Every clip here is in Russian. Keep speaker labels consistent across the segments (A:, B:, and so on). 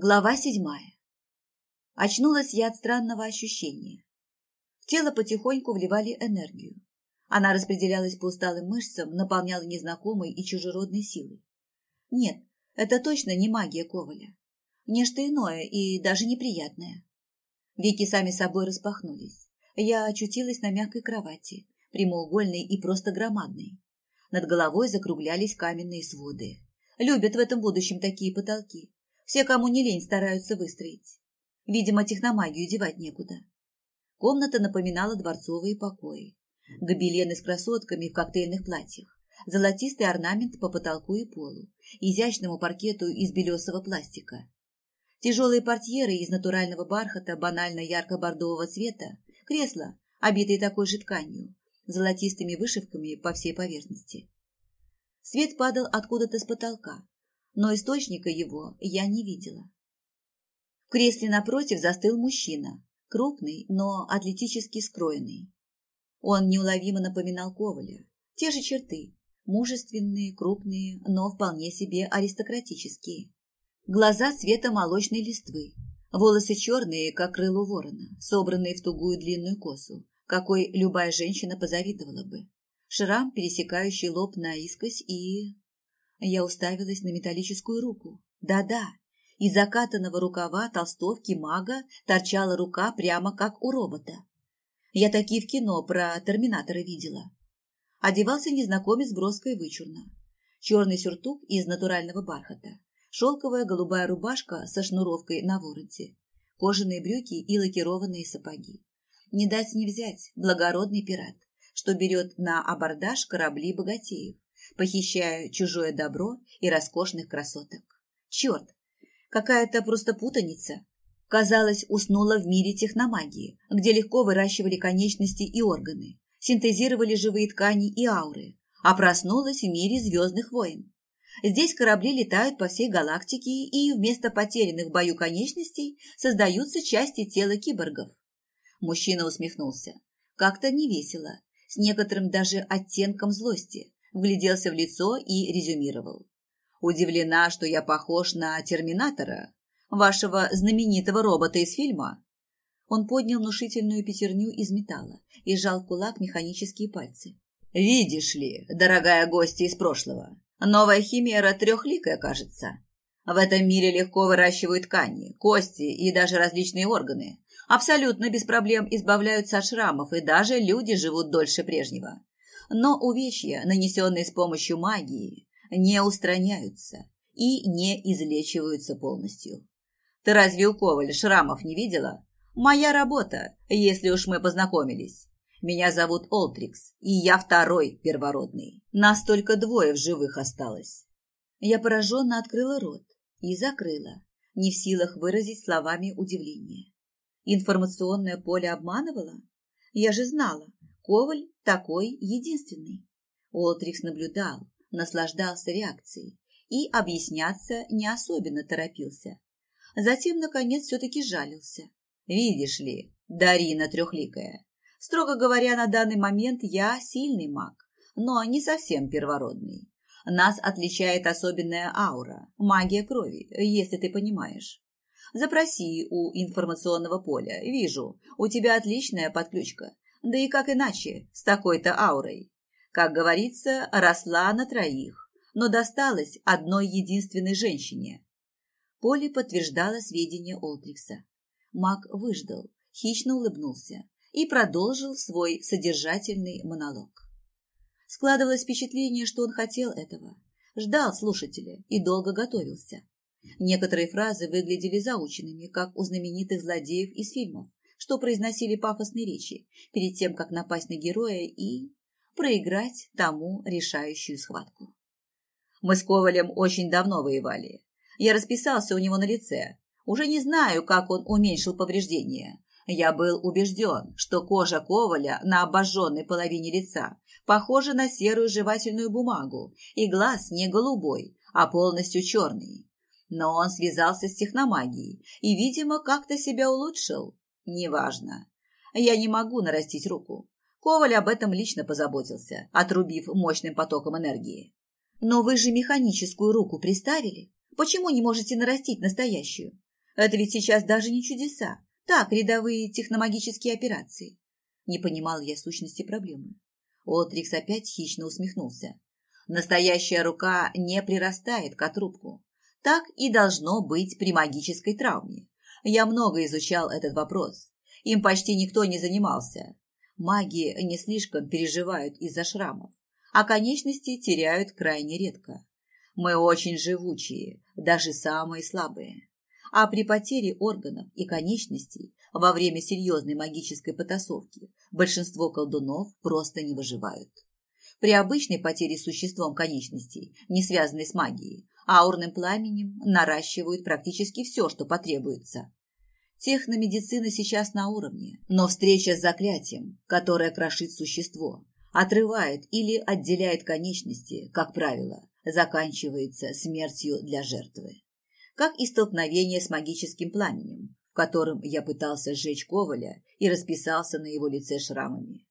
A: Глава седьмая. Очнулась я от странного ощущения. В тело потихоньку вливали энергию. Она распределялась по усталым мышцам, наполняла незнакомой и чужеродной силой. Нет, это точно не магия Коваля. Нечто иное и даже неприятное. Веки сами собой распахнулись. Я очутилась на мягкой кровати, прямоугольной и просто громадной. Над головой закруглялись каменные своды. Любят в этом будущем такие потолки все, кому не лень, стараются выстроить. Видимо, техномагию девать некуда. Комната напоминала дворцовые покои. Гобелены с красотками в коктейльных платьях, золотистый орнамент по потолку и полу, изящному паркету из белесого пластика. Тяжелые портьеры из натурального бархата банально ярко-бордового цвета, кресла, обитые такой же тканью, золотистыми вышивками по всей поверхности. Свет падал откуда-то с потолка, но источника его я не видела. В кресле напротив застыл мужчина, крупный, но атлетически скроенный. Он неуловимо напоминал Коваля. Те же черты, мужественные, крупные, но вполне себе аристократические. Глаза цвета молочной листвы, волосы черные, как крыло ворона, собранные в тугую длинную косу, какой любая женщина позавидовала бы. Шрам, пересекающий лоб наискось и... Я уставилась на металлическую руку. Да-да, из закатанного рукава толстовки мага торчала рука прямо как у робота. Я такие в кино про терминатора видела. Одевался незнакомец броско и вычурно. Черный сюртук из натурального бархата, шелковая голубая рубашка со шнуровкой на вороте, кожаные брюки и лакированные сапоги. Не дать не взять благородный пират, что берет на абордаж корабли богатеев похищая чужое добро и роскошных красоток. Черт, какая-то просто путаница. Казалось, уснула в мире техномагии, где легко выращивали конечности и органы, синтезировали живые ткани и ауры, а проснулась в мире звездных войн. Здесь корабли летают по всей галактике, и вместо потерянных в бою конечностей создаются части тела киборгов. Мужчина усмехнулся. Как-то невесело, с некоторым даже оттенком злости, вгляделся в лицо и резюмировал. «Удивлена, что я похож на Терминатора, вашего знаменитого робота из фильма?» Он поднял внушительную пятерню из металла и сжал кулак механические пальцы. «Видишь ли, дорогая гостья из прошлого, новая химера трехликая, кажется. В этом мире легко выращивают ткани, кости и даже различные органы. Абсолютно без проблем избавляются от шрамов, и даже люди живут дольше прежнего. Но увечья, нанесенные с помощью магии, не устраняются и не излечиваются полностью. Ты разве у Коваля шрамов не видела? Моя работа, если уж мы познакомились. Меня зовут Олтрикс, и я второй первородный. Нас только двое в живых осталось. Я пораженно открыла рот и закрыла, не в силах выразить словами удивления. Информационное поле обманывало? Я же знала, Коваль такой единственный. Уолтрикс наблюдал, наслаждался реакцией и объясняться не особенно торопился. Затем, наконец, все-таки жалился. «Видишь ли, Дарина трехликая, строго говоря, на данный момент я сильный маг, но не совсем первородный. Нас отличает особенная аура, магия крови, если ты понимаешь. Запроси у информационного поля. Вижу, у тебя отличная подключка. Да и как иначе, с такой-то аурой. Как говорится, росла на троих, но досталась одной единственной женщине. Поле подтверждало сведения Олтрикса. Маг выждал, хищно улыбнулся и продолжил свой содержательный монолог. Складывалось впечатление, что он хотел этого, ждал слушателя и долго готовился. Некоторые фразы выглядели заученными, как у знаменитых злодеев из фильмов, что произносили пафосные речи перед тем, как напасть на героя и проиграть тому решающую схватку. Мы с Ковалем очень давно воевали. Я расписался у него на лице. Уже не знаю, как он уменьшил повреждения. Я был убежден, что кожа Коваля на обожженной половине лица похожа на серую жевательную бумагу, и глаз не голубой, а полностью черный. Но он связался с техномагией и, видимо, как-то себя улучшил. Неважно. Я не могу нарастить руку. Коваль об этом лично позаботился, отрубив мощным потоком энергии. Но вы же механическую руку приставили. Почему не можете нарастить настоящую? Это ведь сейчас даже не чудеса. Так, рядовые техномагические операции. Не понимал я сущности проблемы. Олтрикс опять хищно усмехнулся. Настоящая рука не прирастает к отрубку. Так и должно быть при магической травме. Я много изучал этот вопрос. Им почти никто не занимался. Маги не слишком переживают из-за шрамов, а конечности теряют крайне редко. Мы очень живучие, даже самые слабые. А при потере органов и конечностей во время серьезной магической потасовки большинство колдунов просто не выживают. При обычной потере существом конечностей, не связанной с магией, аурным пламенем наращивают практически все, что потребуется. Техномедицина сейчас на уровне, но встреча с заклятием, которое крошит существо, отрывает или отделяет конечности, как правило, заканчивается смертью для жертвы. Как и столкновение с магическим пламенем, в котором я пытался сжечь Коваля и расписался на его лице шрамами.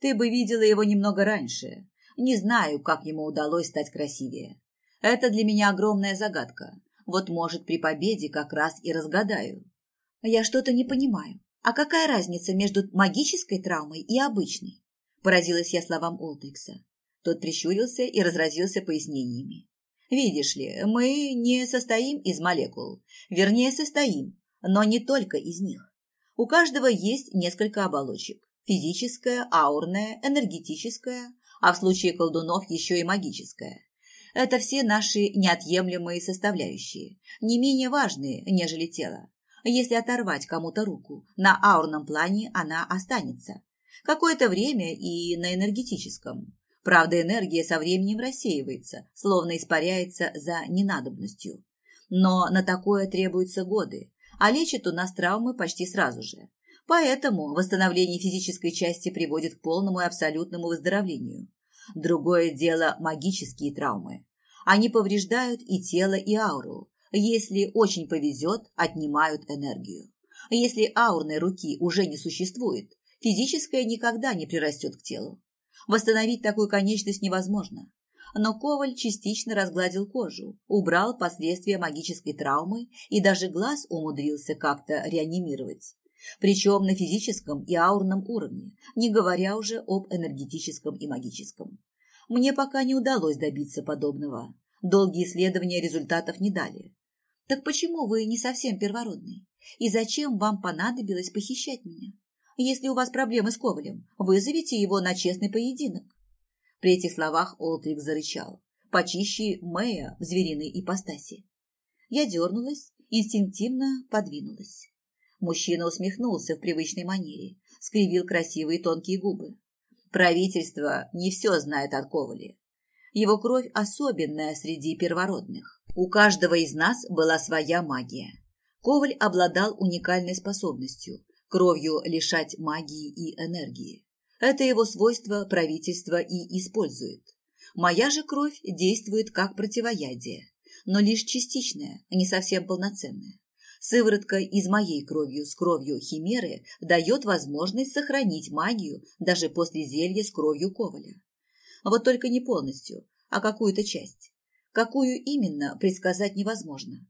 A: Ты бы видела его немного раньше. Не знаю, как ему удалось стать красивее. Это для меня огромная загадка. Вот, может, при победе как раз и разгадаю. Я что-то не понимаю. А какая разница между магической травмой и обычной? Поразилась я словам Олтрикса. Тот прищурился и разразился пояснениями. Видишь ли, мы не состоим из молекул. Вернее, состоим, но не только из них. У каждого есть несколько оболочек. Физическая, аурная, энергетическая, а в случае колдунов еще и магическая. Это все наши неотъемлемые составляющие, не менее важные, нежели тело. Если оторвать кому-то руку, на аурном плане она останется. Какое-то время и на энергетическом. Правда, энергия со временем рассеивается, словно испаряется за ненадобностью. Но на такое требуются годы, а лечат у нас травмы почти сразу же. Поэтому восстановление физической части приводит к полному и абсолютному выздоровлению. Другое дело магические травмы. Они повреждают и тело, и ауру. Если очень повезет, отнимают энергию. Если аурной руки уже не существует, физическая никогда не прирастет к телу. Восстановить такую конечность невозможно. Но Коваль частично разгладил кожу, убрал последствия магической травмы и даже глаз умудрился как-то реанимировать. Причем на физическом и аурном уровне, не говоря уже об энергетическом и магическом. Мне пока не удалось добиться подобного. Долгие исследования результатов не дали. Так почему вы не совсем первородный? И зачем вам понадобилось похищать меня? Если у вас проблемы с Ковалем, вызовите его на честный поединок. При этих словах Олтрик зарычал, почище Мэя в звериной ипостаси. Я дернулась, инстинктивно подвинулась. Мужчина усмехнулся в привычной манере, скривил красивые тонкие губы. Правительство не все знает о Ковале. Его кровь особенная среди первородных. У каждого из нас была своя магия. Коваль обладал уникальной способностью – кровью лишать магии и энергии. Это его свойство правительство и использует. Моя же кровь действует как противоядие, но лишь частичная, не совсем полноценная. Сыворотка из моей кровью с кровью химеры дает возможность сохранить магию даже после зелья с кровью коваля. Вот только не полностью, а какую-то часть. Какую именно, предсказать невозможно.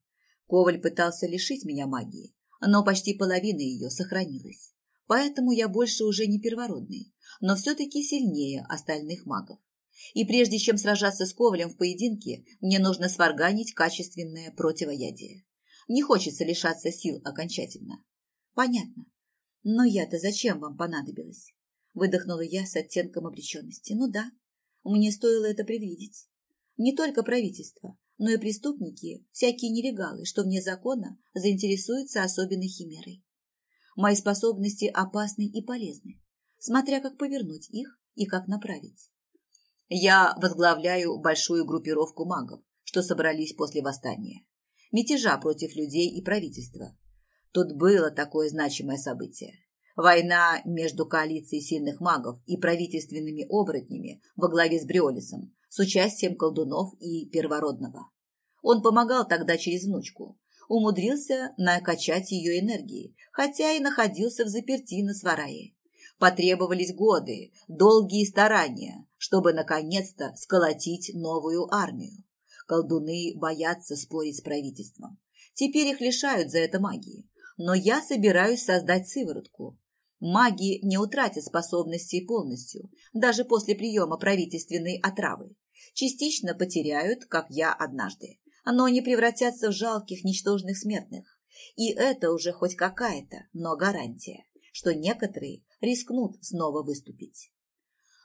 A: Коваль пытался лишить меня магии, но почти половина ее сохранилась. Поэтому я больше уже не первородный, но все-таки сильнее остальных магов. И прежде чем сражаться с Ковалем в поединке, мне нужно сварганить качественное противоядие. Не хочется лишаться сил окончательно. Понятно. Но я-то зачем вам понадобилась? Выдохнула я с оттенком обреченности. Ну да, мне стоило это предвидеть. Не только правительство, но и преступники, всякие нелегалы, что вне закона, заинтересуются особенной химерой. Мои способности опасны и полезны, смотря как повернуть их и как направить. Я возглавляю большую группировку магов, что собрались после восстания мятежа против людей и правительства. Тут было такое значимое событие. Война между коалицией сильных магов и правительственными оборотнями во главе с Бриолисом с участием колдунов и первородного. Он помогал тогда через внучку, умудрился накачать ее энергией, хотя и находился в заперти на сварае. Потребовались годы, долгие старания, чтобы наконец-то сколотить новую армию. Колдуны боятся спорить с правительством. Теперь их лишают за это магии. Но я собираюсь создать сыворотку. Маги не утратят способностей полностью, даже после приема правительственной отравы. Частично потеряют, как я однажды, но не превратятся в жалких, ничтожных смертных. И это уже хоть какая-то, но гарантия, что некоторые рискнут снова выступить.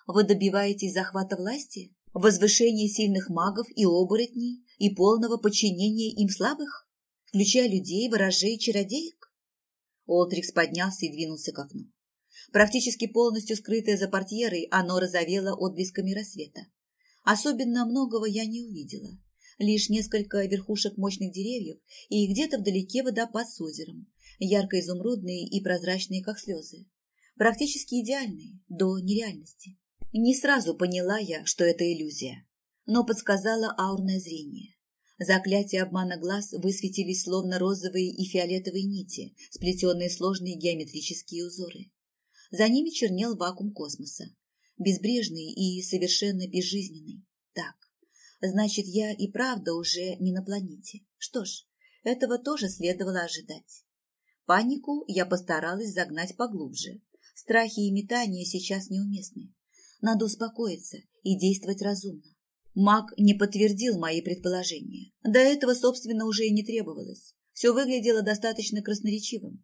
A: Вы добиваетесь захвата власти, возвышения сильных магов и оборотней и полного подчинения им слабых, включая людей, ворожей чародеек? Олтрикс поднялся и двинулся к окну. Практически полностью скрытое за портьерой, оно разовело отблесками рассвета. Особенно многого я не увидела. Лишь несколько верхушек мощных деревьев и где-то вдалеке водопад с озером, ярко-изумрудные и прозрачные, как слезы. Практически идеальные, до нереальности. Не сразу поняла я, что это иллюзия, но подсказала аурное зрение. Заклятия обмана глаз высветились словно розовые и фиолетовые нити, сплетенные сложные геометрические узоры. За ними чернел вакуум космоса, безбрежный и совершенно безжизненный. Так, значит, я и правда уже не на планете. Что ж, этого тоже следовало ожидать. Панику я постаралась загнать поглубже. Страхи и метания сейчас неуместны. Надо успокоиться и действовать разумно. Маг не подтвердил мои предположения. До этого, собственно, уже и не требовалось. Все выглядело достаточно красноречивым.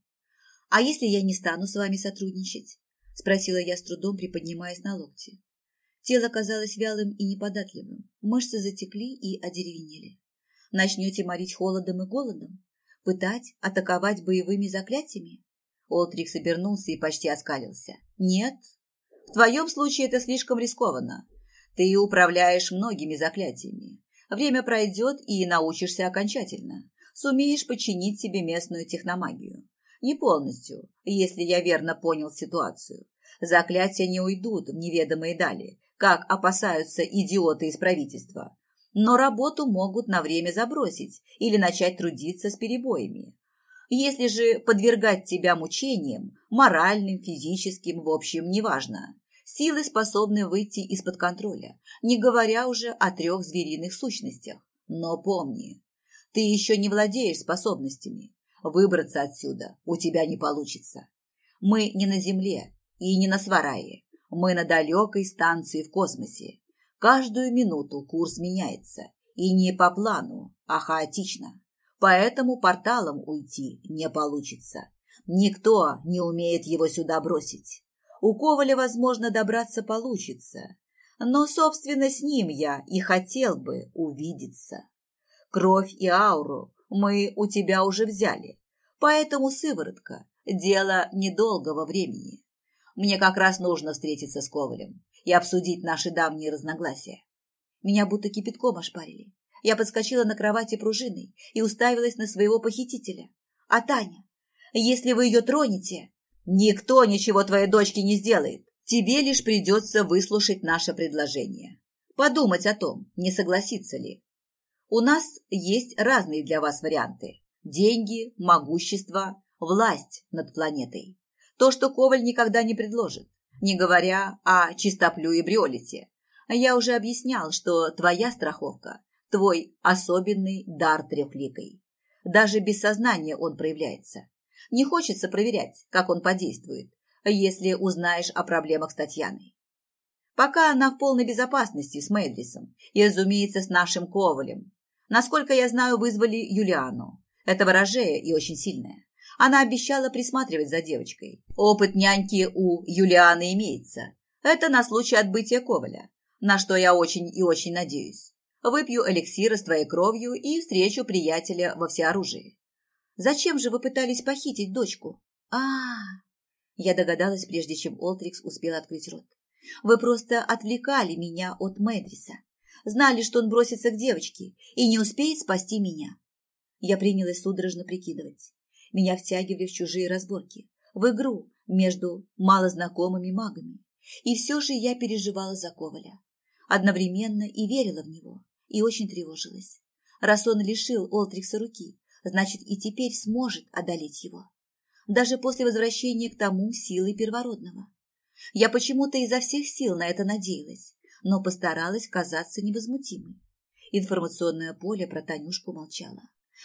A: «А если я не стану с вами сотрудничать?» – спросила я с трудом, приподнимаясь на локте. Тело казалось вялым и неподатливым, мышцы затекли и одеревенели. Начнете морить холодом и голодом? Пытать, атаковать боевыми заклятиями? Олтрикс обернулся и почти оскалился. Нет, в твоем случае это слишком рискованно. Ты управляешь многими заклятиями. Время пройдет, и научишься окончательно. Сумеешь подчинить себе местную техномагию. Не полностью, если я верно понял ситуацию. Заклятия не уйдут в неведомые дали, как опасаются идиоты из правительства. Но работу могут на время забросить или начать трудиться с перебоями. Если же подвергать тебя мучениям, моральным, физическим, в общем, неважно, силы способны выйти из-под контроля, не говоря уже о трех звериных сущностях. Но помни, ты еще не владеешь способностями. Выбраться отсюда у тебя не получится. Мы не на Земле и не на Сварае. Мы на далекой станции в космосе. Каждую минуту курс меняется. И не по плану, а хаотично поэтому порталом уйти не получится. Никто не умеет его сюда бросить. У Коваля, возможно, добраться получится, но, собственно, с ним я и хотел бы увидеться. Кровь и ауру мы у тебя уже взяли, поэтому сыворотка – дело недолгого времени. Мне как раз нужно встретиться с Ковалем и обсудить наши давние разногласия. Меня будто кипятком ошпарили. Я подскочила на кровати пружиной и уставилась на своего похитителя. А Таня, если вы ее тронете, никто ничего твоей дочке не сделает. Тебе лишь придется выслушать наше предложение. Подумать о том, не согласиться ли. У нас есть разные для вас варианты. Деньги, могущество, власть над планетой. То, что Коваль никогда не предложит, не говоря о чистоплю и бриолите. Я уже объяснял, что твоя страховка твой особенный дар трехликой. Даже без сознания он проявляется. Не хочется проверять, как он подействует, если узнаешь о проблемах с Татьяной. Пока она в полной безопасности с Мэйдрисом и, разумеется, с нашим Ковалем. Насколько я знаю, вызвали Юлиану. Это ворожея и очень сильная. Она обещала присматривать за девочкой. Опыт няньки у Юлианы имеется. Это на случай отбытия Коваля, на что я очень и очень надеюсь. Выпью эликсира с твоей кровью и встречу приятеля во всеоружии. Зачем же вы пытались похитить дочку? А, -а, а Я догадалась, прежде чем Олтрикс успел открыть рот. Вы просто отвлекали меня от Мэдриса. Знали, что он бросится к девочке и не успеет спасти меня. Я принялась судорожно прикидывать. Меня втягивали в чужие разборки, в игру между малознакомыми магами. И все же я переживала за Коваля. Одновременно и верила в него и очень тревожилась. Раз он лишил Олтрикса руки, значит и теперь сможет одолеть его. Даже после возвращения к тому силы первородного. Я почему-то изо всех сил на это надеялась, но постаралась казаться невозмутимой. Информационное поле про Танюшку молчало.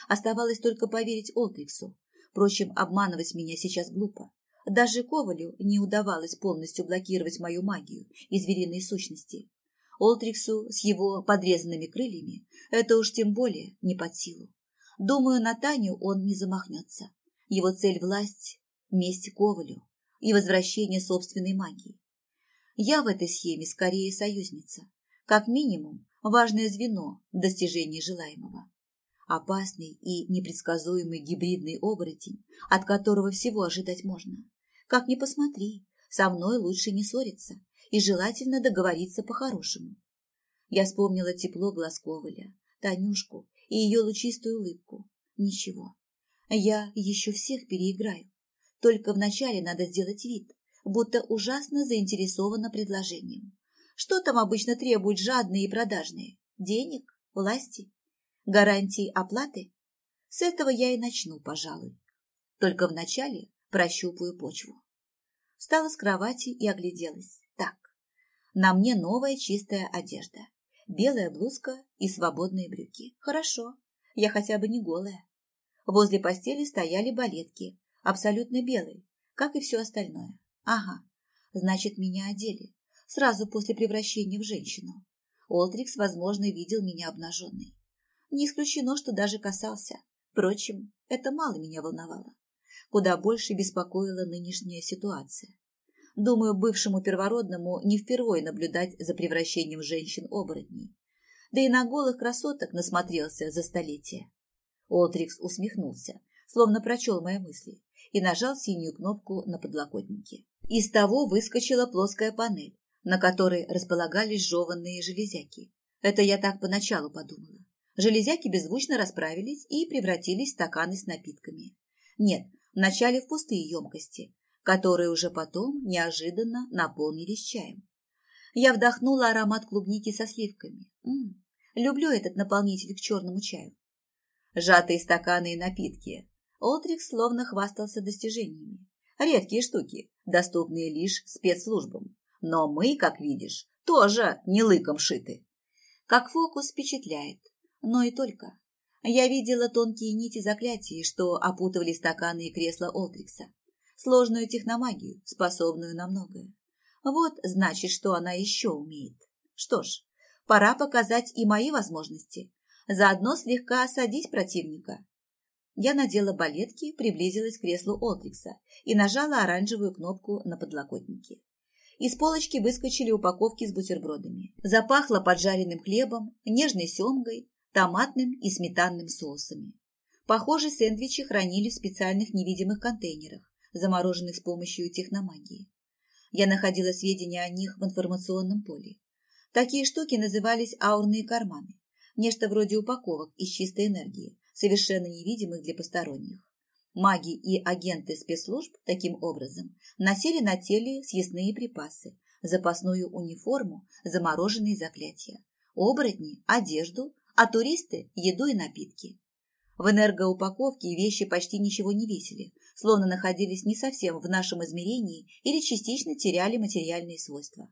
A: Оставалось только поверить Олтриксу. Впрочем, обманывать меня сейчас глупо. Даже Ковалю не удавалось полностью блокировать мою магию и звериные сущности. Олтриксу с его подрезанными крыльями это уж тем более не под силу. Думаю, на Таню он не замахнется. Его цель – власть, месть Ковалю и возвращение собственной магии. Я в этой схеме скорее союзница. Как минимум, важное звено в достижении желаемого. Опасный и непредсказуемый гибридный оборотень, от которого всего ожидать можно. Как ни посмотри, со мной лучше не ссориться и желательно договориться по-хорошему. Я вспомнила тепло глаз Коваля, Танюшку и ее лучистую улыбку. Ничего, я еще всех переиграю. Только вначале надо сделать вид, будто ужасно заинтересована предложением. Что там обычно требуют жадные и продажные? Денег? Власти? Гарантии оплаты? С этого я и начну, пожалуй. Только вначале прощупаю почву. Встала с кровати и огляделась. Так, на мне новая чистая одежда. Белая блузка и свободные брюки. Хорошо, я хотя бы не голая. Возле постели стояли балетки, абсолютно белые, как и все остальное. Ага, значит, меня одели. Сразу после превращения в женщину. Олдрикс, возможно, видел меня обнаженной. Не исключено, что даже касался. Впрочем, это мало меня волновало. Куда больше беспокоила нынешняя ситуация. Думаю, бывшему первородному не впервые наблюдать за превращением женщин-оборотней. Да и на голых красоток насмотрелся за столетия. Олтрикс усмехнулся, словно прочел мои мысли, и нажал синюю кнопку на подлокотнике. Из того выскочила плоская панель, на которой располагались жеванные железяки. Это я так поначалу подумала. Железяки беззвучно расправились и превратились в стаканы с напитками. Нет, вначале в пустые емкости, которые уже потом неожиданно наполнились чаем. Я вдохнула аромат клубники со сливками. М -м, люблю этот наполнитель к черному чаю. Сжатые стаканы и напитки. Олтрик словно хвастался достижениями. Редкие штуки, доступные лишь спецслужбам. Но мы, как видишь, тоже не лыком шиты. Как фокус впечатляет, но и только. Я видела тонкие нити заклятий, что опутывали стаканы и кресла Олтрикса. Сложную техномагию, способную на многое. Вот, значит, что она еще умеет. Что ж, пора показать и мои возможности, заодно слегка осадить противника. Я надела балетки, приблизилась к креслу Олтрикса и нажала оранжевую кнопку на подлокотнике. Из полочки выскочили упаковки с бутербродами. Запахло поджаренным хлебом, нежной семгой, томатным и сметанным соусами. Похоже, сэндвичи хранили в специальных невидимых контейнерах, замороженных с помощью техномагии. Я находила сведения о них в информационном поле. Такие штуки назывались аурные карманы, нечто вроде упаковок из чистой энергии, совершенно невидимых для посторонних. Маги и агенты спецслужб таким образом носили на теле съестные припасы, запасную униформу, замороженные заклятия, оборотни – одежду, а туристы – еду и напитки. В энергоупаковке вещи почти ничего не весили, словно находились не совсем в нашем измерении или частично теряли материальные свойства.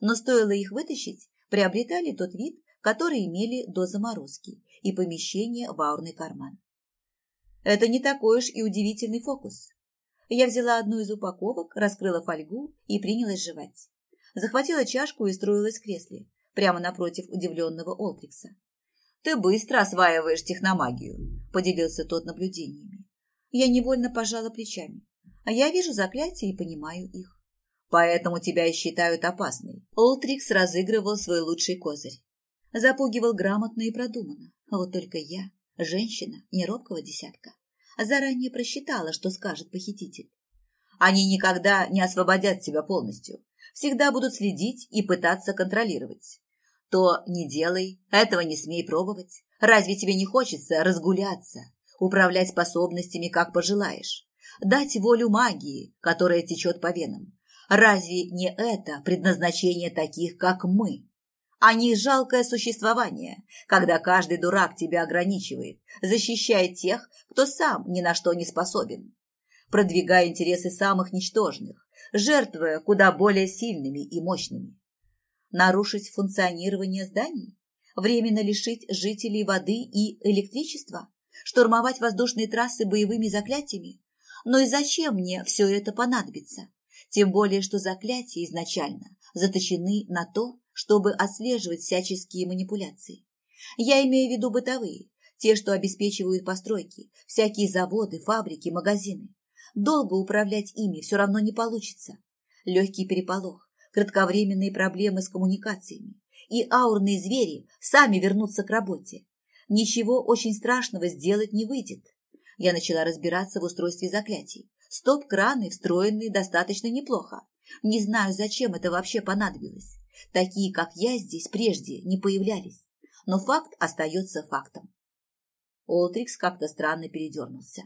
A: Но стоило их вытащить, приобретали тот вид, который имели до заморозки и помещения в аурный карман. Это не такой уж и удивительный фокус. Я взяла одну из упаковок, раскрыла фольгу и принялась жевать. Захватила чашку и строилась в кресле, прямо напротив удивленного Олтрикса. «Ты быстро осваиваешь техномагию», – поделился тот наблюдениями. Я невольно пожала плечами. А я вижу заклятия и понимаю их. Поэтому тебя и считают опасной. Олтрикс разыгрывал свой лучший козырь. Запугивал грамотно и продуманно. Вот только я, женщина неробкого десятка, заранее просчитала, что скажет похититель. Они никогда не освободят тебя полностью. Всегда будут следить и пытаться контролировать. То не делай, этого не смей пробовать. Разве тебе не хочется разгуляться, управлять способностями, как пожелаешь, дать волю магии, которая течет по венам? Разве не это предназначение таких, как мы? а не жалкое существование, когда каждый дурак тебя ограничивает, защищая тех, кто сам ни на что не способен, продвигая интересы самых ничтожных, жертвуя куда более сильными и мощными. Нарушить функционирование зданий, временно лишить жителей воды и электричества, Штурмовать воздушные трассы боевыми заклятиями? Но и зачем мне все это понадобится? Тем более, что заклятия изначально заточены на то, чтобы отслеживать всяческие манипуляции. Я имею в виду бытовые, те, что обеспечивают постройки, всякие заводы, фабрики, магазины. Долго управлять ими все равно не получится. Легкий переполох, кратковременные проблемы с коммуникациями, и аурные звери сами вернутся к работе. Ничего очень страшного сделать не выйдет. Я начала разбираться в устройстве заклятий. Стоп-краны встроены достаточно неплохо. Не знаю, зачем это вообще понадобилось. Такие, как я, здесь прежде не появлялись. Но факт остается фактом. Олтрикс как-то странно передернулся.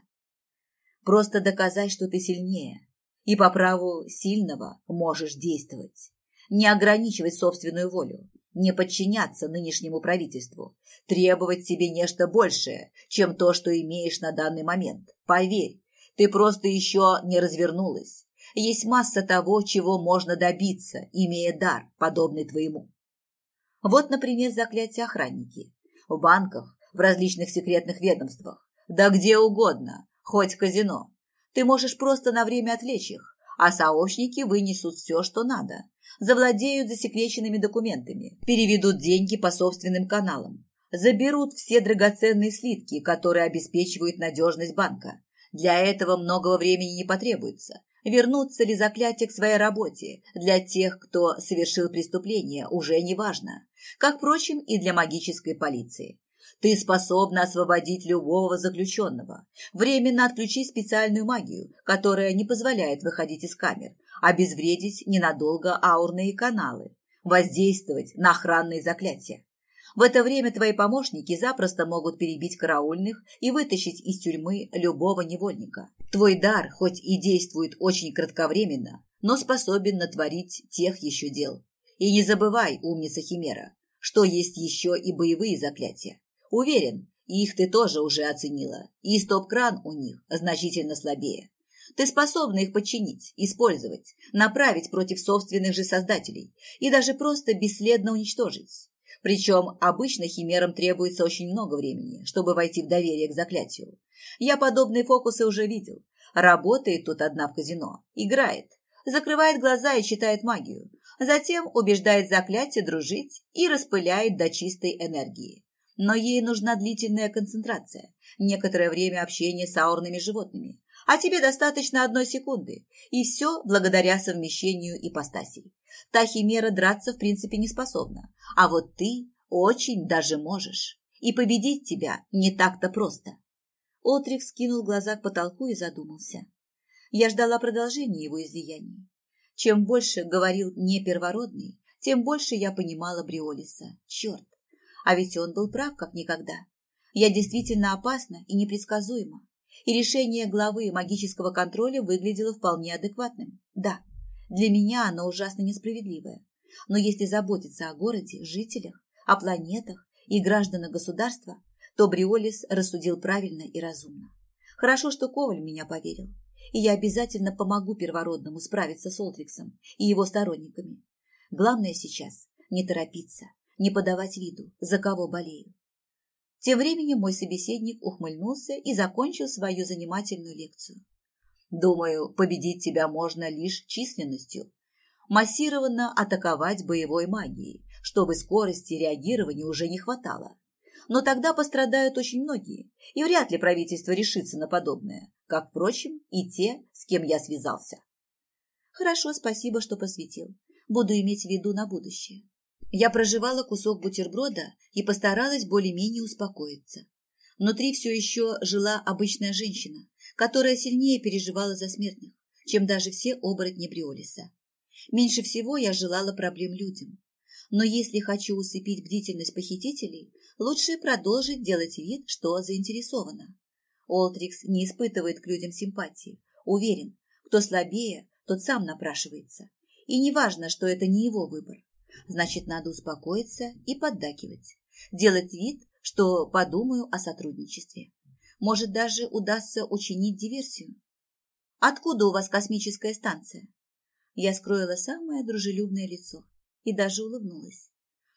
A: Просто доказать, что ты сильнее. И по праву сильного можешь действовать. Не ограничивать собственную волю не подчиняться нынешнему правительству, требовать себе нечто большее, чем то, что имеешь на данный момент. Поверь, ты просто еще не развернулась. Есть масса того, чего можно добиться, имея дар, подобный твоему. Вот, например, заклятие охранники. В банках, в различных секретных ведомствах, да где угодно, хоть в казино. Ты можешь просто на время отвлечь их, а сообщники вынесут все, что надо, завладеют засекреченными документами, переведут деньги по собственным каналам, заберут все драгоценные слитки, которые обеспечивают надежность банка. Для этого многого времени не потребуется. Вернуться ли заклятие к своей работе для тех, кто совершил преступление, уже не важно, как, впрочем, и для магической полиции. Ты способна освободить любого заключенного, временно отключить специальную магию, которая не позволяет выходить из камер, обезвредить ненадолго аурные каналы, воздействовать на охранные заклятия. В это время твои помощники запросто могут перебить караульных и вытащить из тюрьмы любого невольника. Твой дар, хоть и действует очень кратковременно, но способен натворить тех еще дел. И не забывай, умница Химера, что есть еще и боевые заклятия. Уверен, их ты тоже уже оценила, и стоп-кран у них значительно слабее. Ты способна их подчинить, использовать, направить против собственных же создателей и даже просто бесследно уничтожить. Причем обычно химерам требуется очень много времени, чтобы войти в доверие к заклятию. Я подобные фокусы уже видел. Работает тут одна в казино, играет, закрывает глаза и читает магию. Затем убеждает заклятие дружить и распыляет до чистой энергии. Но ей нужна длительная концентрация, некоторое время общения с аурными животными, а тебе достаточно одной секунды, и все благодаря совмещению ипостасей. Та химера драться в принципе не способна, а вот ты очень даже можешь. И победить тебя не так-то просто. Отрик скинул глаза к потолку и задумался. Я ждала продолжения его излияний. Чем больше говорил не первородный, тем больше я понимала Бриолиса. Черт! А ведь он был прав как никогда. Я действительно опасна и непредсказуема и решение главы магического контроля выглядело вполне адекватным. Да, для меня оно ужасно несправедливое. Но если заботиться о городе, жителях, о планетах и гражданах государства, то Бриолис рассудил правильно и разумно. Хорошо, что Коваль меня поверил, и я обязательно помогу первородному справиться с Олтриксом и его сторонниками. Главное сейчас не торопиться, не подавать виду, за кого болею. Тем временем мой собеседник ухмыльнулся и закончил свою занимательную лекцию. Думаю, победить тебя можно лишь численностью. Массированно атаковать боевой магией, чтобы скорости реагирования уже не хватало. Но тогда пострадают очень многие, и вряд ли правительство решится на подобное, как, впрочем, и те, с кем я связался. Хорошо, спасибо, что посвятил. Буду иметь в виду на будущее. Я проживала кусок бутерброда и постаралась более-менее успокоиться. Внутри все еще жила обычная женщина, которая сильнее переживала за смертных, чем даже все оборотни Бриолиса. Меньше всего я желала проблем людям. Но если хочу усыпить бдительность похитителей, лучше продолжить делать вид, что заинтересована. Олтрикс не испытывает к людям симпатии. Уверен, кто слабее, тот сам напрашивается. И неважно, что это не его выбор. Значит, надо успокоиться и поддакивать. Делать вид, что подумаю о сотрудничестве. Может, даже удастся учинить диверсию. Откуда у вас космическая станция? Я скроила самое дружелюбное лицо и даже улыбнулась.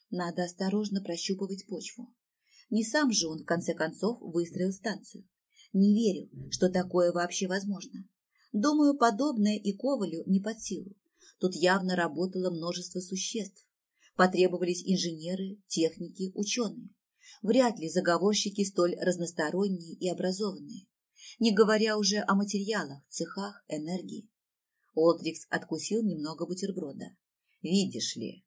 A: Надо осторожно прощупывать почву. Не сам же он, в конце концов, выстроил станцию. Не верю, что такое вообще возможно. Думаю, подобное и Ковалю не под силу. Тут явно работало множество существ. Потребовались инженеры, техники, ученые. Вряд ли заговорщики столь разносторонние и образованные. Не говоря уже о материалах, цехах, энергии. Олдрикс откусил немного бутерброда. Видишь ли,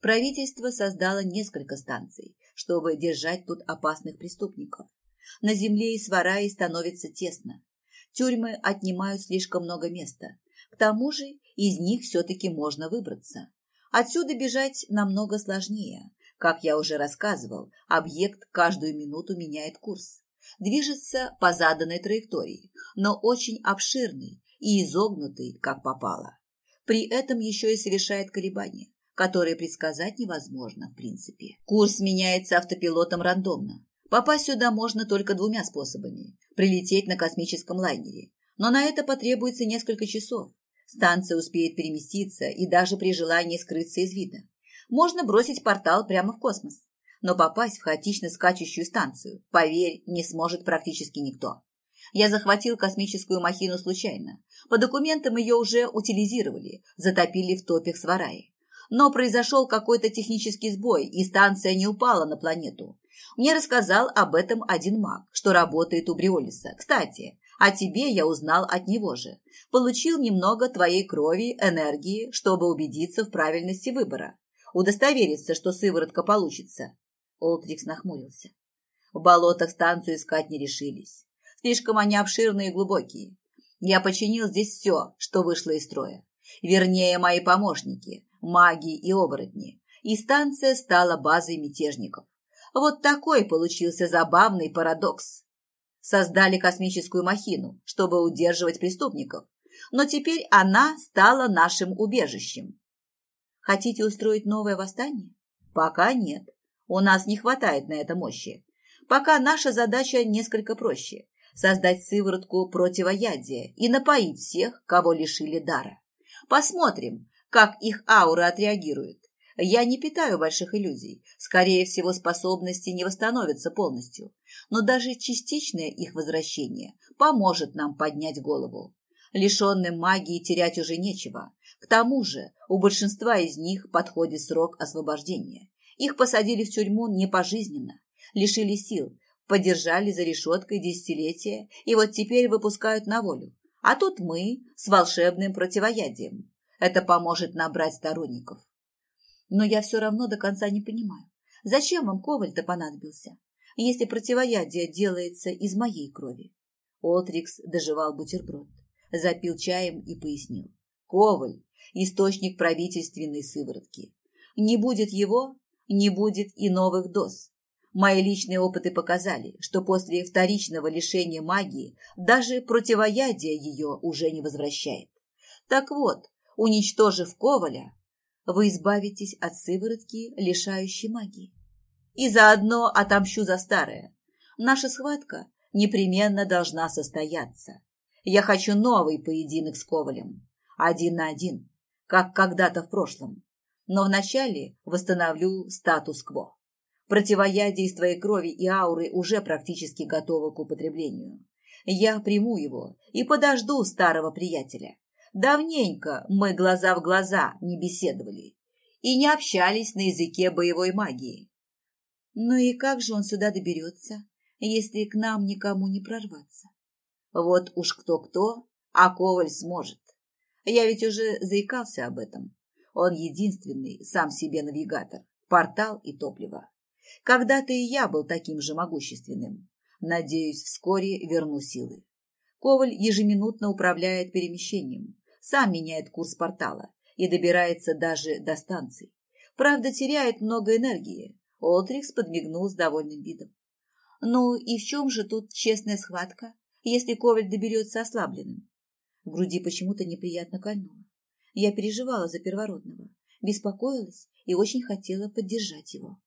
A: правительство создало несколько станций, чтобы держать тут опасных преступников. На земле и сварае становится тесно. Тюрьмы отнимают слишком много места. К тому же из них все-таки можно выбраться. Отсюда бежать намного сложнее. Как я уже рассказывал, объект каждую минуту меняет курс. Движется по заданной траектории, но очень обширный и изогнутый, как попало. При этом еще и совершает колебания, которые предсказать невозможно в принципе. Курс меняется автопилотом рандомно. Попасть сюда можно только двумя способами – прилететь на космическом лайнере. Но на это потребуется несколько часов. Станция успеет переместиться и даже при желании скрыться из вида. Можно бросить портал прямо в космос. Но попасть в хаотично скачущую станцию, поверь, не сможет практически никто. Я захватил космическую махину случайно. По документам ее уже утилизировали, затопили в топях Свараи. Но произошел какой-то технический сбой, и станция не упала на планету. Мне рассказал об этом один маг, что работает у Бриолиса. Кстати, о тебе я узнал от него же. Получил немного твоей крови, энергии, чтобы убедиться в правильности выбора. Удостовериться, что сыворотка получится. Олтрикс нахмурился. В болотах станцию искать не решились. Слишком они обширные и глубокие. Я починил здесь все, что вышло из строя. Вернее, мои помощники, маги и оборотни. И станция стала базой мятежников. Вот такой получился забавный парадокс. Создали космическую махину, чтобы удерживать преступников, но теперь она стала нашим убежищем. Хотите устроить новое восстание? Пока нет. У нас не хватает на это мощи. Пока наша задача несколько проще – создать сыворотку противоядия и напоить всех, кого лишили дара. Посмотрим, как их аура отреагирует. Я не питаю больших иллюзий. Скорее всего, способности не восстановятся полностью. Но даже частичное их возвращение поможет нам поднять голову. Лишенным магии терять уже нечего. К тому же у большинства из них подходит срок освобождения. Их посадили в тюрьму не пожизненно, лишили сил, подержали за решеткой десятилетия и вот теперь выпускают на волю. А тут мы с волшебным противоядием. Это поможет набрать сторонников. Но я все равно до конца не понимаю, зачем вам коваль-то понадобился, если противоядие делается из моей крови? Отрикс доживал бутерброд, запил чаем и пояснил. Коваль – источник правительственной сыворотки. Не будет его, не будет и новых доз. Мои личные опыты показали, что после вторичного лишения магии даже противоядие ее уже не возвращает. Так вот, уничтожив Коваля, вы избавитесь от сыворотки, лишающей магии. И заодно отомщу за старое. Наша схватка непременно должна состояться. Я хочу новый поединок с Ковалем. Один на один, как когда-то в прошлом. Но вначале восстановлю статус-кво. Противоядие из твоей крови и ауры уже практически готово к употреблению. Я приму его и подожду старого приятеля. Давненько мы глаза в глаза не беседовали и не общались на языке боевой магии. Ну и как же он сюда доберется, если к нам никому не прорваться? Вот уж кто-кто, а Коваль сможет. Я ведь уже заикался об этом. Он единственный сам себе навигатор, портал и топливо. Когда-то и я был таким же могущественным. Надеюсь, вскоре верну силы. Коваль ежеминутно управляет перемещением, сам меняет курс портала и добирается даже до станций. Правда, теряет много энергии. Олтрикс подмигнул с довольным видом. Ну и в чем же тут честная схватка, если Коваль доберется ослабленным? В груди почему-то неприятно кольнуло. Я переживала за первородного, беспокоилась и очень хотела поддержать его.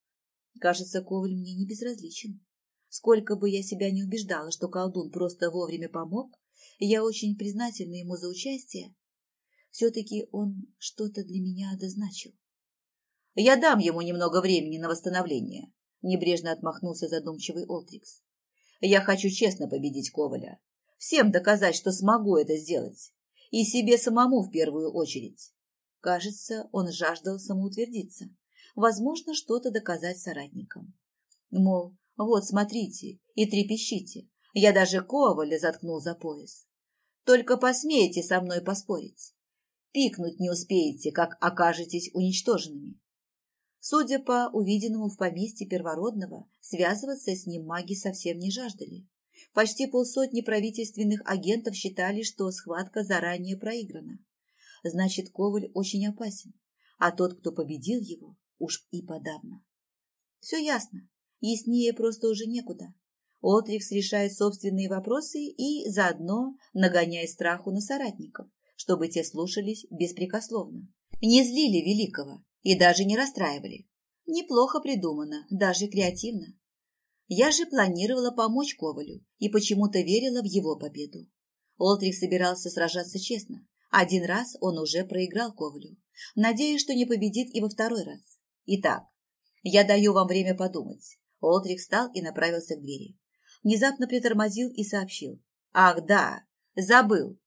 A: Кажется, Коваль мне не безразличен. Сколько бы я себя не убеждала, что колдун просто вовремя помог, я очень признательна ему за участие. Все-таки он что-то для меня дозначил. Я дам ему немного времени на восстановление. Небрежно отмахнулся задумчивый Олтрикс. Я хочу честно победить Коваля. Всем доказать, что смогу это сделать. И себе самому в первую очередь. Кажется, он жаждал самоутвердиться. Возможно, что-то доказать соратникам. Мол, вот смотрите и трепещите. Я даже Коваля заткнул за пояс. Только посмеете со мной поспорить. Пикнуть не успеете, как окажетесь уничтоженными. Судя по увиденному в поместье первородного, связываться с ним маги совсем не жаждали. Почти полсотни правительственных агентов считали, что схватка заранее проиграна. Значит, Коваль очень опасен, а тот, кто победил его, уж и подавно. Все ясно, яснее просто уже некуда. Отрикс решает собственные вопросы и заодно нагоняет страху на соратников, чтобы те слушались беспрекословно. Не злили великого и даже не расстраивали. Неплохо придумано, даже креативно. Я же планировала помочь Ковалю и почему-то верила в его победу. Олтрик собирался сражаться честно. Один раз он уже проиграл Ковалю. Надеюсь, что не победит и во второй раз. Итак, я даю вам время подумать. Олтрик встал и направился к двери. Внезапно притормозил и сообщил. Ах, да, забыл.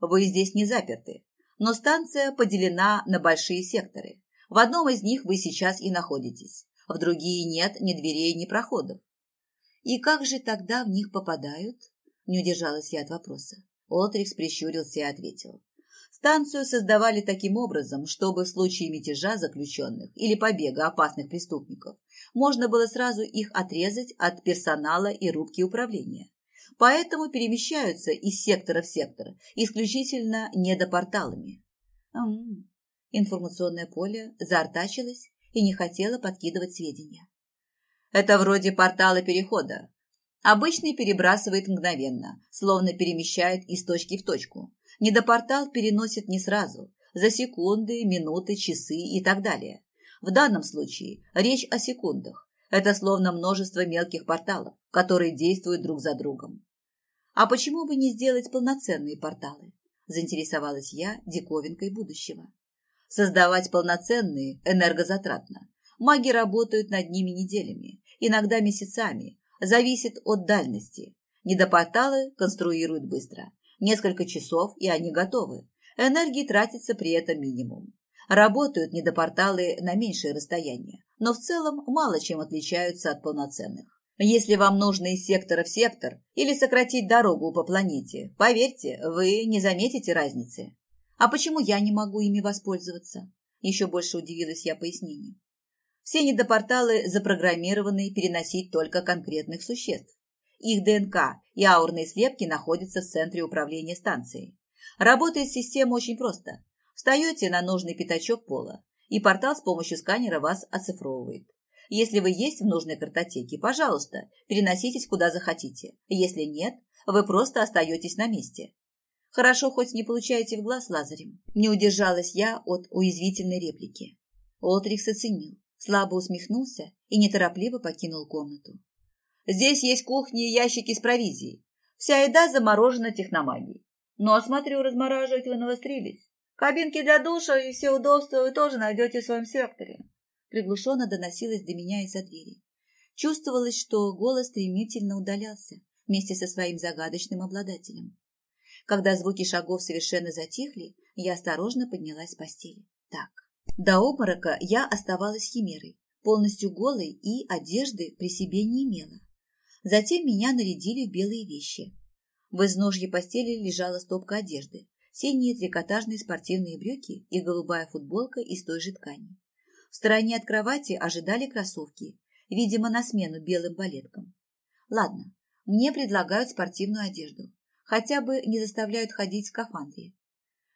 A: Вы здесь не заперты, но станция поделена на большие секторы. В одном из них вы сейчас и находитесь, в другие нет ни дверей, ни проходов. И как же тогда в них попадают? Не удержалась я от вопроса. Отрикс прищурился и ответил. Станцию создавали таким образом, чтобы в случае мятежа заключенных или побега опасных преступников можно было сразу их отрезать от персонала и рубки управления. Поэтому перемещаются из сектора в сектор исключительно недопорталами. М-м. Информационное поле заортачилось и не хотело подкидывать сведения. Это вроде портала перехода. Обычный перебрасывает мгновенно, словно перемещает из точки в точку. Недопортал переносит не сразу, за секунды, минуты, часы и так далее. В данном случае речь о секундах. Это словно множество мелких порталов, которые действуют друг за другом. А почему бы не сделать полноценные порталы? Заинтересовалась я диковинкой будущего. Создавать полноценные энергозатратно. Маги работают над ними неделями, иногда месяцами, зависит от дальности. Недопорталы конструируют быстро. Несколько часов, и они готовы. Энергии тратится при этом минимум. Работают недопорталы на меньшее расстояние, но в целом мало чем отличаются от полноценных. Если вам нужно из сектора в сектор или сократить дорогу по планете, поверьте, вы не заметите разницы. А почему я не могу ими воспользоваться? Еще больше удивилась я пояснению. Все недопорталы запрограммированы переносить только конкретных существ. Их ДНК и аурные слепки находятся в центре управления станцией. Работает система очень просто. Встаете на нужный пятачок пола, и портал с помощью сканера вас оцифровывает. Если вы есть в нужной картотеке, пожалуйста, переноситесь куда захотите. Если нет, вы просто остаетесь на месте. Хорошо, хоть не получаете в глаз лазарем. Не удержалась я от уязвительной реплики. Олтрикс оценил, слабо усмехнулся и неторопливо покинул комнату. Здесь есть кухни и ящики с провизией. Вся еда заморожена техномагией. Но, смотрю, размораживать вы навострились. Кабинки для душа и все удобства вы тоже найдете в своем секторе. Приглушенно доносилось до меня из-за двери. Чувствовалось, что голос стремительно удалялся вместе со своим загадочным обладателем. Когда звуки шагов совершенно затихли, я осторожно поднялась с постели. Так, до обморока я оставалась химерой, полностью голой и одежды при себе не имела. Затем меня нарядили в белые вещи. В изножье постели лежала стопка одежды, синие трикотажные спортивные брюки и голубая футболка из той же ткани. В стороне от кровати ожидали кроссовки, видимо, на смену белым балеткам. Ладно, мне предлагают спортивную одежду, хотя бы не заставляют ходить в скафандре.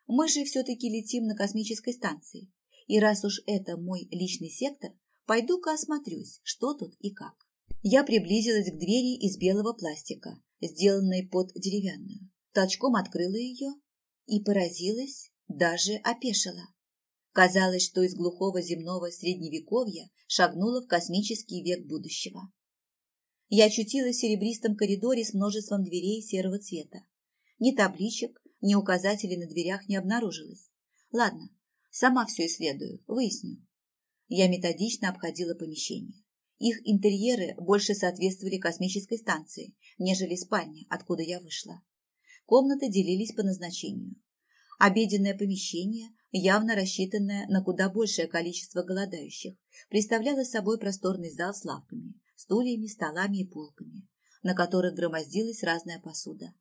A: Мы же все-таки летим на космической станции, и раз уж это мой личный сектор, пойду-ка осмотрюсь, что тут и как. Я приблизилась к двери из белого пластика, сделанной под деревянную. Толчком открыла ее и поразилась, даже опешила. Казалось, что из глухого земного средневековья шагнула в космический век будущего. Я очутилась в серебристом коридоре с множеством дверей серого цвета. Ни табличек, ни указателей на дверях не обнаружилось. Ладно, сама все исследую, выясню. Я методично обходила помещение Их интерьеры больше соответствовали космической станции, нежели спальне, откуда я вышла. Комнаты делились по назначению. Обеденное помещение, явно рассчитанное на куда большее количество голодающих, представляло собой просторный зал с лавками, стульями, столами и полками, на которых громоздилась разная посуда.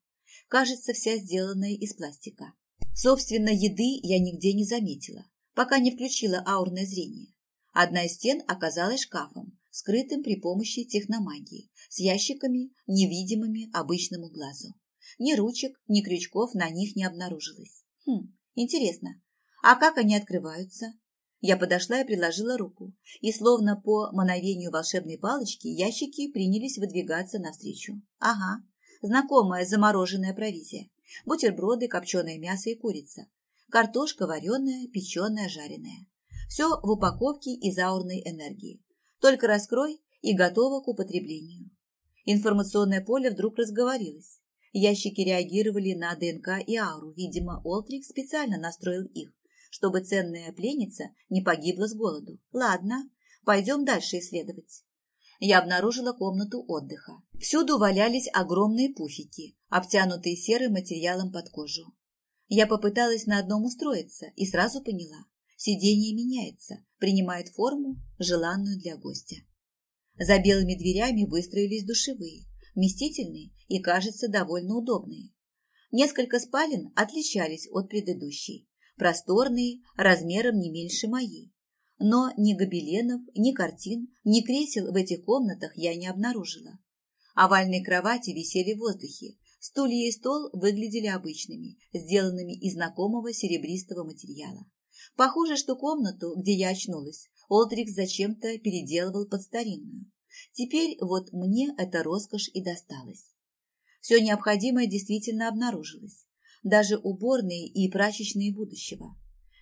A: Кажется, вся сделанная из пластика. Собственно, еды я нигде не заметила, пока не включила аурное зрение. Одна из стен оказалась шкафом, скрытым при помощи техномагии, с ящиками, невидимыми обычному глазу. Ни ручек, ни крючков на них не обнаружилось. Хм, интересно, а как они открываются? Я подошла и приложила руку, и словно по мановению волшебной палочки ящики принялись выдвигаться навстречу. Ага, знакомая замороженная провизия. Бутерброды, копченое мясо и курица. Картошка вареная, печеная, жареная. Все в упаковке из аурной энергии. Только раскрой и готово к употреблению. Информационное поле вдруг разговорилось. Ящики реагировали на ДНК и ауру. Видимо, Олтрик специально настроил их, чтобы ценная пленница не погибла с голоду. Ладно, пойдем дальше исследовать. Я обнаружила комнату отдыха. Всюду валялись огромные пуфики, обтянутые серым материалом под кожу. Я попыталась на одном устроиться и сразу поняла, Сиденье меняется, принимает форму, желанную для гостя. За белыми дверями выстроились душевые, вместительные и, кажется, довольно удобные. Несколько спален отличались от предыдущей, просторные, размером не меньше моей. Но ни гобеленов, ни картин, ни кресел в этих комнатах я не обнаружила. Овальные кровати висели в воздухе, стулья и стол выглядели обычными, сделанными из знакомого серебристого материала. Похоже, что комнату, где я очнулась, Олдрик зачем-то переделывал под старинную. Теперь вот мне эта роскошь и досталась. Все необходимое действительно обнаружилось. Даже уборные и прачечные будущего.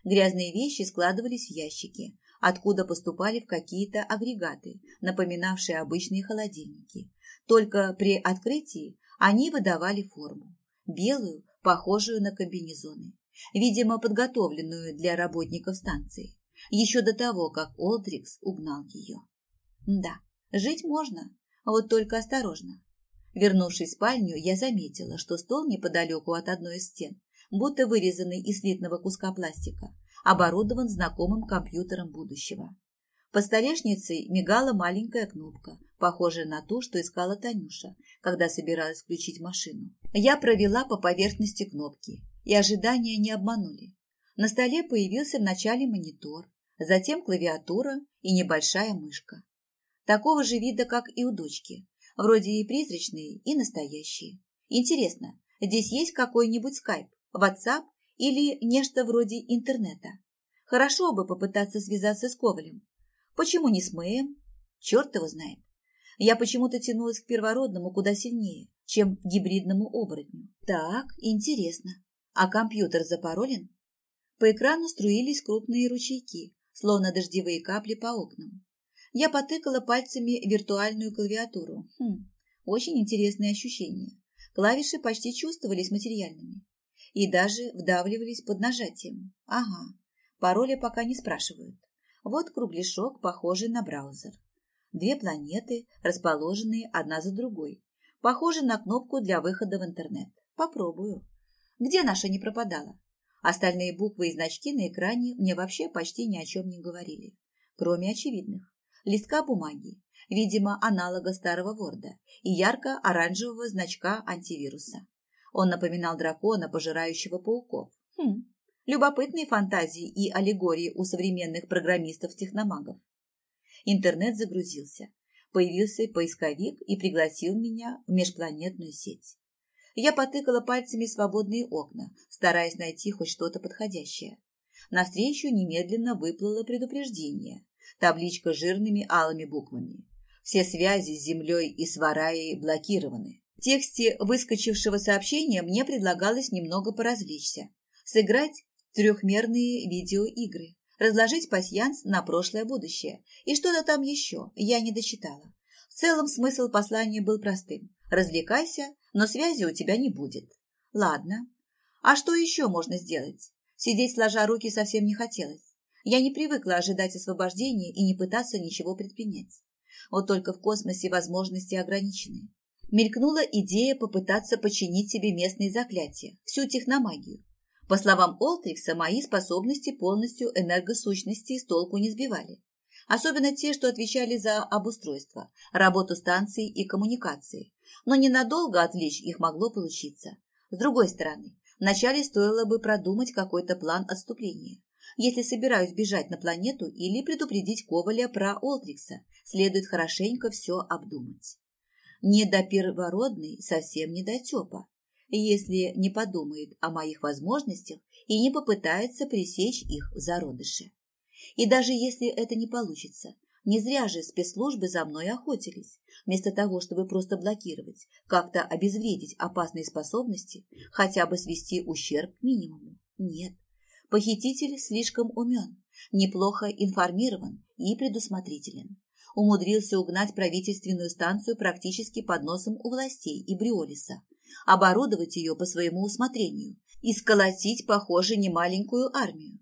A: Грязные вещи складывались в ящики, откуда поступали в какие-то агрегаты, напоминавшие обычные холодильники. Только при открытии они выдавали форму. Белую, похожую на комбинезоны видимо, подготовленную для работников станции, еще до того, как Олдрикс угнал ее. Да, жить можно, вот только осторожно. Вернувшись в спальню, я заметила, что стол неподалеку от одной из стен, будто вырезанный из слитного куска пластика, оборудован знакомым компьютером будущего. По столешнице мигала маленькая кнопка, похожая на ту, что искала Танюша, когда собиралась включить машину. Я провела по поверхности кнопки, и ожидания не обманули. На столе появился вначале монитор, затем клавиатура и небольшая мышка. Такого же вида, как и у дочки, вроде и призрачные, и настоящие. Интересно, здесь есть какой-нибудь скайп, ватсап или нечто вроде интернета? Хорошо бы попытаться связаться с Ковалем. Почему не с Мэем? Черт его знает. Я почему-то тянулась к первородному куда сильнее, чем к гибридному оборотню. Так, интересно. А компьютер запаролен? По экрану струились крупные ручейки, словно дождевые капли по окнам. Я потыкала пальцами виртуальную клавиатуру. Хм, очень интересные ощущения. Клавиши почти чувствовались материальными и даже вдавливались под нажатием. Ага, пароли пока не спрашивают. Вот кругляшок, похожий на браузер. Две планеты, расположенные одна за другой. Похожи на кнопку для выхода в интернет. Попробую. Где наша не пропадала? Остальные буквы и значки на экране мне вообще почти ни о чем не говорили, кроме очевидных. Листка бумаги, видимо, аналога старого Ворда, и ярко-оранжевого значка антивируса. Он напоминал дракона, пожирающего пауков. Хм, любопытные фантазии и аллегории у современных программистов-техномагов. Интернет загрузился. Появился поисковик и пригласил меня в межпланетную сеть. Я потыкала пальцами свободные окна, стараясь найти хоть что-то подходящее. Навстречу немедленно выплыло предупреждение. Табличка жирными алыми буквами. Все связи с землей и с Вараей блокированы. В тексте выскочившего сообщения мне предлагалось немного поразвлечься. Сыграть в трехмерные видеоигры, разложить пасьянс на прошлое будущее и что-то там еще, я не дочитала. В целом смысл послания был простым. Развлекайся, но связи у тебя не будет. Ладно. А что еще можно сделать? Сидеть сложа руки совсем не хотелось. Я не привыкла ожидать освобождения и не пытаться ничего предпринять. Вот только в космосе возможности ограничены. Мелькнула идея попытаться починить себе местные заклятия, всю техномагию. По словам Олтрикса, мои способности полностью энергосущности с толку не сбивали. Особенно те, что отвечали за обустройство, работу станций и коммуникации. Но ненадолго отвлечь их могло получиться. С другой стороны, вначале стоило бы продумать какой-то план отступления. Если собираюсь бежать на планету или предупредить Коваля про Олтрикса, следует хорошенько все обдумать. Не до первородный, совсем не до тёпа, если не подумает о моих возможностях и не попытается пресечь их в зародыше. И даже если это не получится, не зря же спецслужбы за мной охотились. Вместо того, чтобы просто блокировать, как-то обезвредить опасные способности, хотя бы свести ущерб к минимуму. Нет, Похититель слишком умен, неплохо информирован и предусмотрителен. Умудрился угнать правительственную станцию практически под носом у властей и Бриолиса, оборудовать ее по своему усмотрению и сколотить, похоже, немаленькую армию.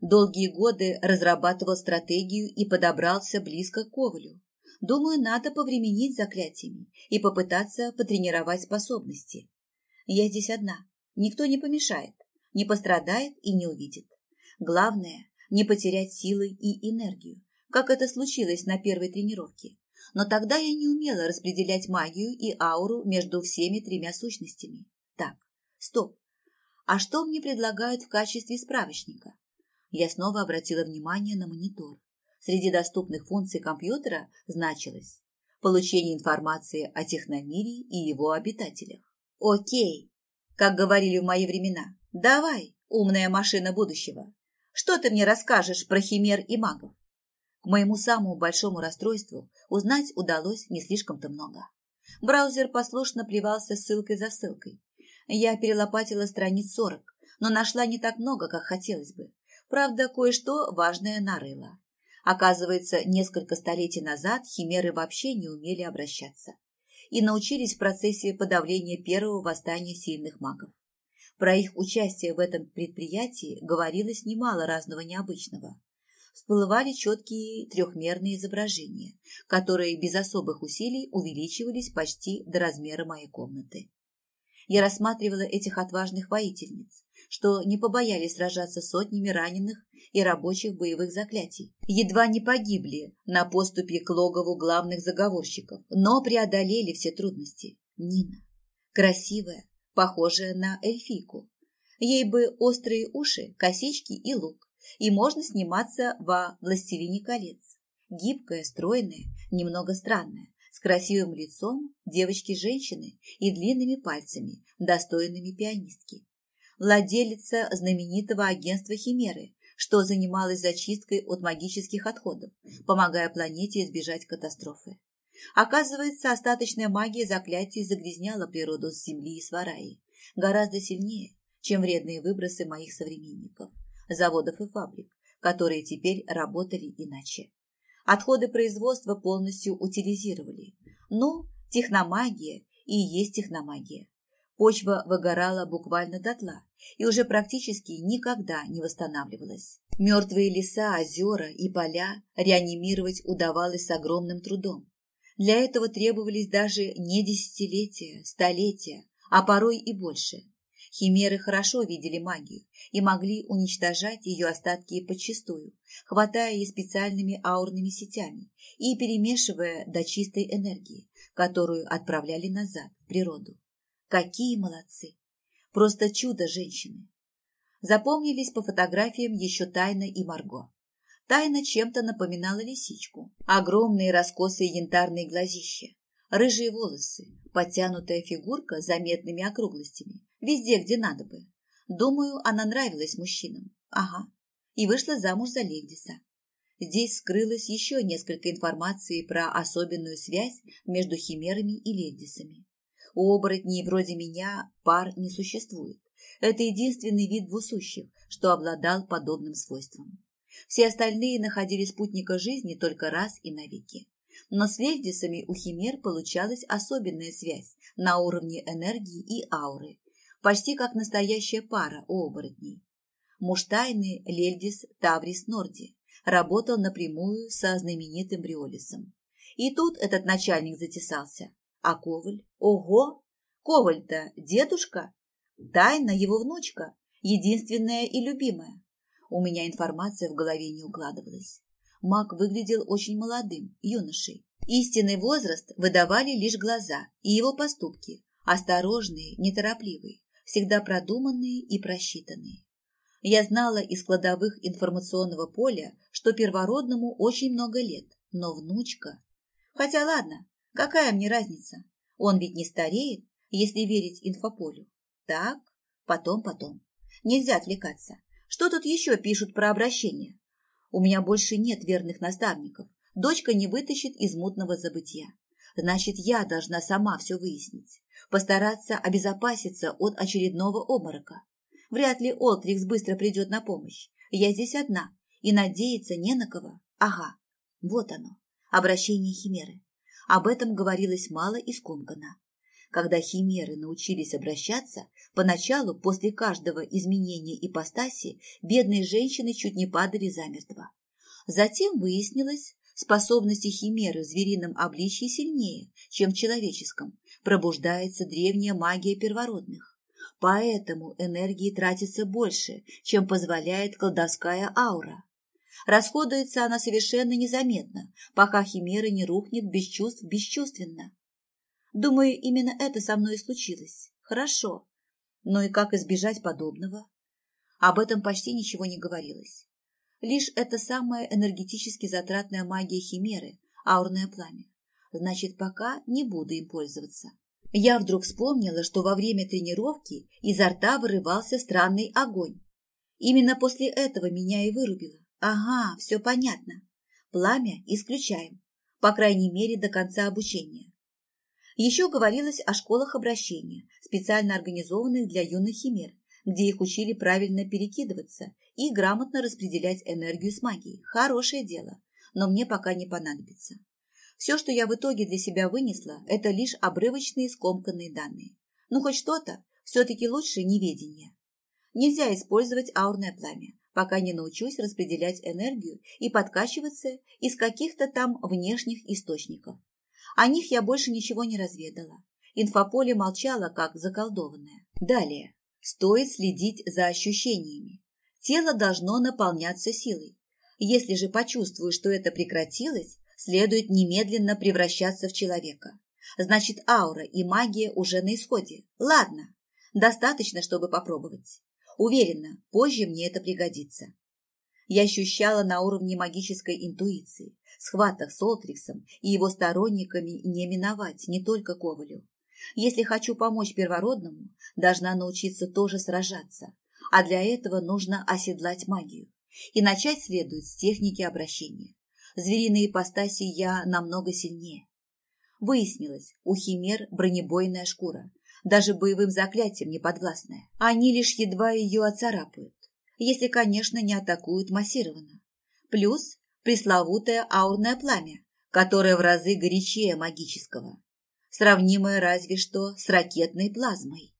A: Долгие годы разрабатывал стратегию и подобрался близко к Ковалю. Думаю, надо повременить заклятиями и попытаться потренировать способности. Я здесь одна, никто не помешает не пострадает и не увидит. Главное – не потерять силы и энергию, как это случилось на первой тренировке. Но тогда я не умела распределять магию и ауру между всеми тремя сущностями. Так, стоп. А что мне предлагают в качестве справочника? Я снова обратила внимание на монитор. Среди доступных функций компьютера значилось получение информации о техномире и его обитателях. Окей, как говорили в мои времена, Давай, умная машина будущего, что ты мне расскажешь про химер и магов? К моему самому большому расстройству узнать удалось не слишком-то много. Браузер послушно плевался ссылкой за ссылкой. Я перелопатила страниц сорок, но нашла не так много, как хотелось бы. Правда, кое-что важное нарыла. Оказывается, несколько столетий назад химеры вообще не умели обращаться и научились в процессе подавления первого восстания сильных магов. Про их участие в этом предприятии говорилось немало разного необычного. Всплывали четкие трехмерные изображения, которые без особых усилий увеличивались почти до размера моей комнаты. Я рассматривала этих отважных воительниц, что не побоялись сражаться сотнями раненых и рабочих боевых заклятий. Едва не погибли на поступе к логову главных заговорщиков, но преодолели все трудности. Нина. Красивая, похожая на эльфийку. Ей бы острые уши, косички и лук, и можно сниматься во «Властелине колец». Гибкая, стройная, немного странная, с красивым лицом девочки-женщины и длинными пальцами, достойными пианистки. Владелица знаменитого агентства «Химеры», что занималась зачисткой от магических отходов, помогая планете избежать катастрофы. Оказывается, остаточная магия заклятий загрязняла природу с земли и свараи гораздо сильнее, чем вредные выбросы моих современников, заводов и фабрик, которые теперь работали иначе. Отходы производства полностью утилизировали. Ну, техномагия и есть техномагия. Почва выгорала буквально дотла и уже практически никогда не восстанавливалась. Мертвые леса, озера и поля реанимировать удавалось с огромным трудом. Для этого требовались даже не десятилетия, столетия, а порой и больше. Химеры хорошо видели магию и могли уничтожать ее остатки подчистую, хватая ее специальными аурными сетями и перемешивая до чистой энергии, которую отправляли назад в природу. Какие молодцы! Просто чудо женщины! Запомнились по фотографиям еще Тайна и Марго. Тайна чем-то напоминала лисичку. Огромные раскосые янтарные глазища, рыжие волосы, подтянутая фигурка с заметными округлостями. Везде, где надо бы. Думаю, она нравилась мужчинам. Ага. И вышла замуж за Лендиса. Здесь скрылось еще несколько информации про особенную связь между химерами и лендисами. У оборотней вроде меня пар не существует. Это единственный вид двусущих, что обладал подобным свойством. Все остальные находили спутника жизни только раз и навеки. Но с лельдисами у химер получалась особенная связь на уровне энергии и ауры, почти как настоящая пара у оборотней. Муж тайны Лельдис Таврис Норди работал напрямую со знаменитым Бриолисом. И тут этот начальник затесался. А Коваль? Ого! Коваль-то дедушка? Тайна его внучка, единственная и любимая. У меня информация в голове не укладывалась. Маг выглядел очень молодым, юношей. Истинный возраст выдавали лишь глаза и его поступки, осторожные, неторопливые, всегда продуманные и просчитанные. Я знала из кладовых информационного поля, что первородному очень много лет, но внучка... Хотя ладно, какая мне разница? Он ведь не стареет, если верить инфополю. Так, потом-потом. Нельзя отвлекаться. Что тут еще пишут про обращение? У меня больше нет верных наставников. Дочка не вытащит из мутного забытия. Значит, я должна сама все выяснить. Постараться обезопаситься от очередного обморока. Вряд ли Олтрикс быстро придет на помощь. Я здесь одна, и надеяться не на кого. Ага, вот оно, обращение Химеры. Об этом говорилось мало и скомканно. Когда химеры научились обращаться, поначалу после каждого изменения ипостаси бедные женщины чуть не падали замертво. Затем выяснилось, способности химеры в зверином обличье сильнее, чем в человеческом, пробуждается древняя магия первородных. Поэтому энергии тратится больше, чем позволяет колдовская аура. Расходуется она совершенно незаметно, пока химера не рухнет без чувств бесчувственно. Думаю, именно это со мной и случилось. Хорошо. Но и как избежать подобного? Об этом почти ничего не говорилось. Лишь это самая энергетически затратная магия химеры, аурное пламя. Значит, пока не буду им пользоваться. Я вдруг вспомнила, что во время тренировки изо рта вырывался странный огонь. Именно после этого меня и вырубило. Ага, все понятно. Пламя исключаем, по крайней мере, до конца обучения. Еще говорилось о школах обращения, специально организованных для юных химер, где их учили правильно перекидываться и грамотно распределять энергию с магией. Хорошее дело, но мне пока не понадобится. Все, что я в итоге для себя вынесла, это лишь обрывочные скомканные данные. Ну, хоть что-то, все-таки лучше неведение. Нельзя использовать аурное пламя, пока не научусь распределять энергию и подкачиваться из каких-то там внешних источников. О них я больше ничего не разведала. Инфополе молчало, как заколдованное. Далее. Стоит следить за ощущениями. Тело должно наполняться силой. Если же почувствую, что это прекратилось, следует немедленно превращаться в человека. Значит, аура и магия уже на исходе. Ладно, достаточно, чтобы попробовать. Уверена, позже мне это пригодится. Я ощущала на уровне магической интуиции. Схваток с Олтриксом и его сторонниками не миновать не только Ковалю. Если хочу помочь первородному, должна научиться тоже сражаться, а для этого нужно оседлать магию. И начать следует с техники обращения звериной ипостаси я намного сильнее. Выяснилось, у химер бронебойная шкура, даже боевым заклятием не подвластная. Они лишь едва ее оцарапают, если, конечно, не атакуют массированно. Плюс пресловутое аурное пламя, которое в разы горячее магического, сравнимое разве что с ракетной плазмой.